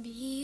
Be